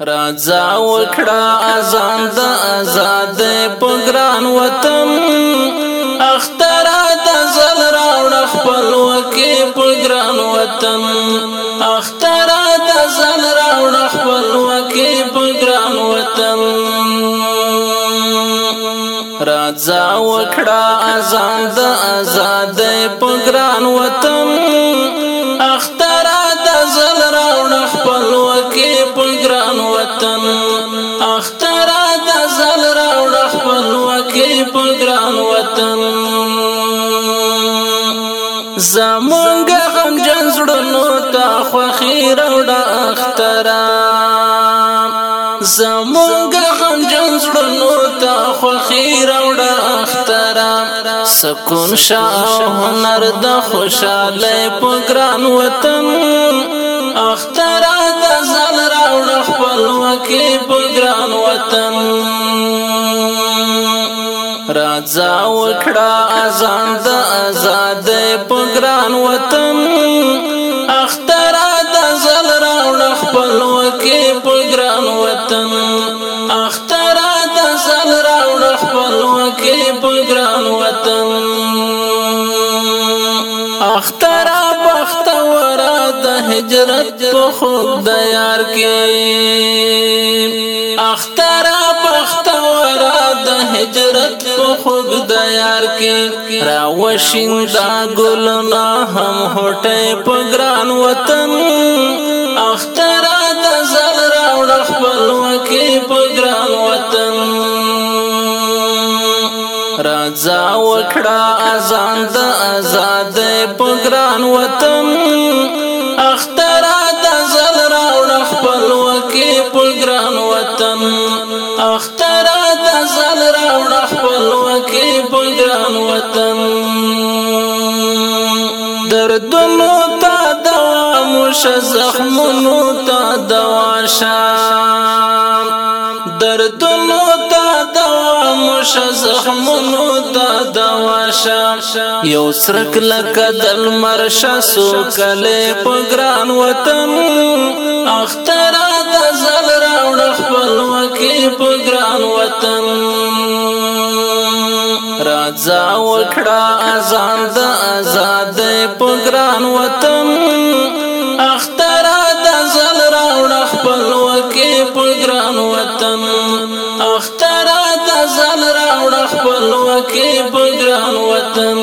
رازا وکړه اذان د آزاد پګران وطن اختر د زل راوړ خپل وکي پګران وطن اختر د زل راوړ خپل وکي پګران وطن رازا وکړه اذان د آزاد پګران وطن اختر پګران وطن. زمونږ غم جن زړونو ته خوخي راوړ اختر زمونږ غم جن زړونو ته خوخي راوړ اختر سکون، شاه هنر د خوشاله پګران وطن. اختر د زل راوړ خپل وکي پګران وطن. رازا وکړه اذان د آزاد پګران وطن. اختر د زل راوړ خپل وکي پګران وطن. اختر د زل راوړ خپل وکي پګران وطن. اختر بخت ورا د هجرت په خود د کې. یار کې را وشیندا ګلنا هم هټه پګران وطن۔ اختر د زل راوړ خپل وکي پګران وطن۔ رازا وکړه اذان د آزاد پګران وطن۔ اختر د زل راوړ خپل وکي پګران وطن۔ اختر د زل راوړ خپل وکي وطن. دردونو تا دوا مش زخمونو تا دوا شام دردونو تا دوا مش زخمونو تا دوا شام یو سرک لکه دل مرشا سو کله پګران وطن. اختر د زل راوړ خپل وکي پګران وطن. رازا وکړه اذان د آزاد پګران وطن۔ اختر د زل راوړ خپل وکي پګران وطن۔ اختر د زل راوړ خپل وکي پګران وطن۔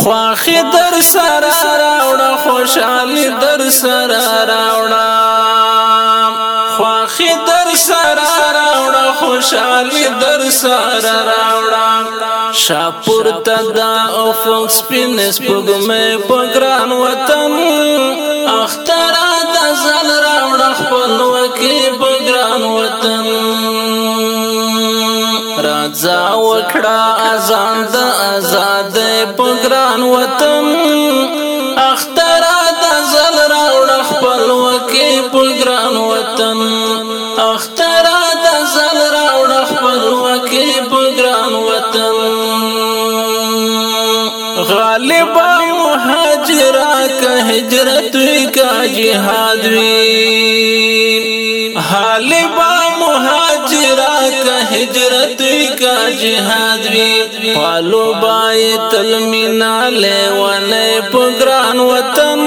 خواخي در سره راوړ خوشالي در سره راوړ خواخي در سره راوړ خوشالي در سره راوړ شاپور تدا افق سپین سپګمې پګران وطن. اختر د زل راوړ خپل وکي پګران وطن. رازا وکړه اذان د آزاد پګران وطن. غالب مهاجرا که هجرت وی کا جهاد وی غالب مهاجرا که هجرت وی کا جهاد وی پالو بای تل مینا له ونه پګران وطن.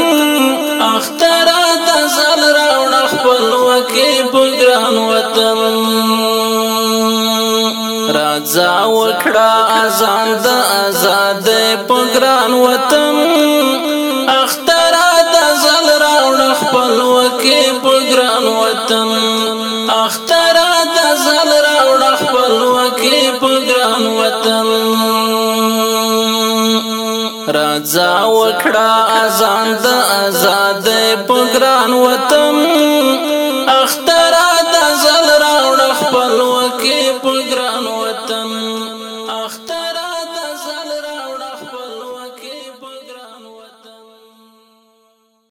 اختر د زل راوړ خپل وطن. رازا وکړه اذان د آزاد پګران وطن. اختر د زل راوړ خپل وکي پګران وطن. اختر د زل راوړ خپل وکي پګران وطن. رازا وکړه اذان د آزاد پګران وطن.